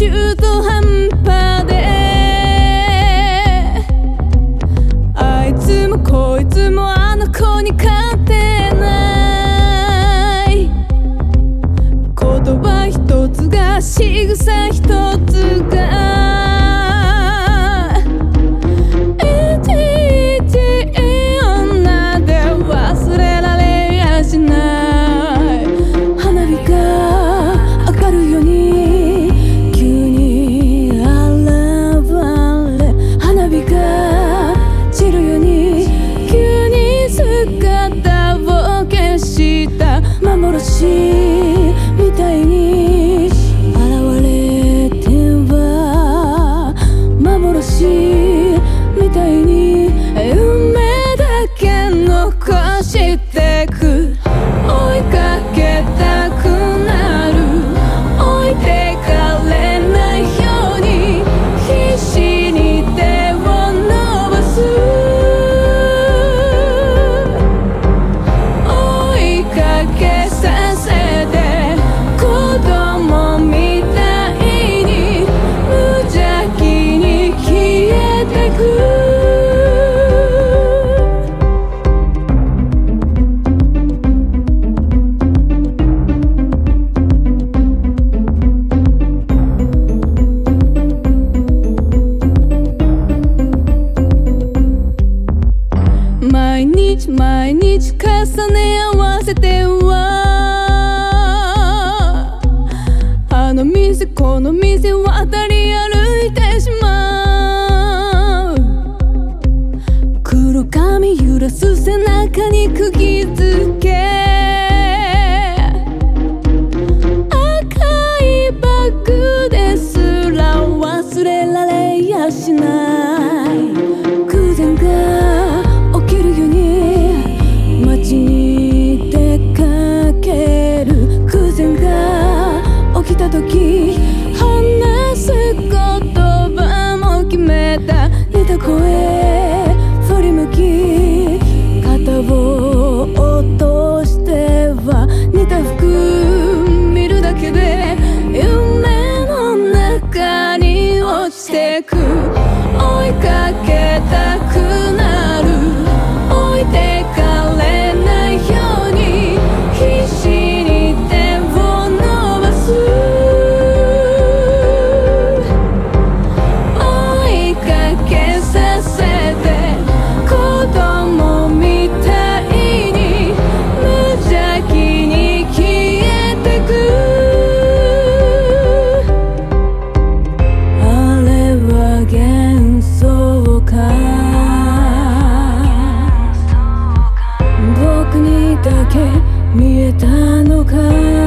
to the hamper 殺し毎日毎日重ね合わせては。あの店この店を渡り歩いてしまう。黒髪揺らす背中に釘付け。追いかけたくなる。置いてだけ見えたのか